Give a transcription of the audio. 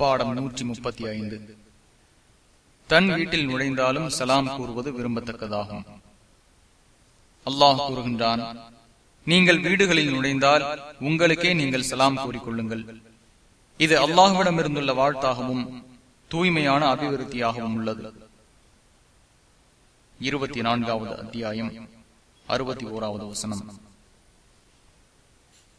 பாடம் நூற்றி முப்பத்தி ஐந்து தன் வீட்டில் நுழைந்தாலும் சலாம் கூறுவது விரும்பத்தக்கதாகும். அல்லாஹ் கூறுகின்றான் நீங்கள் வீடுகளில் நுழைந்தால் உங்களுக்கே நீங்கள் சலாம் கூறிக்கொள்ளுங்கள். இது அல்லாஹுவிடமிருந்துள்ள வாழ்த்தாகவும் தூய்மையான அபிவிருத்தியாகவும் உள்ளது. இருபத்தி நான்காவது அத்தியாயம் அறுபத்தி ஓராவது வசனம்.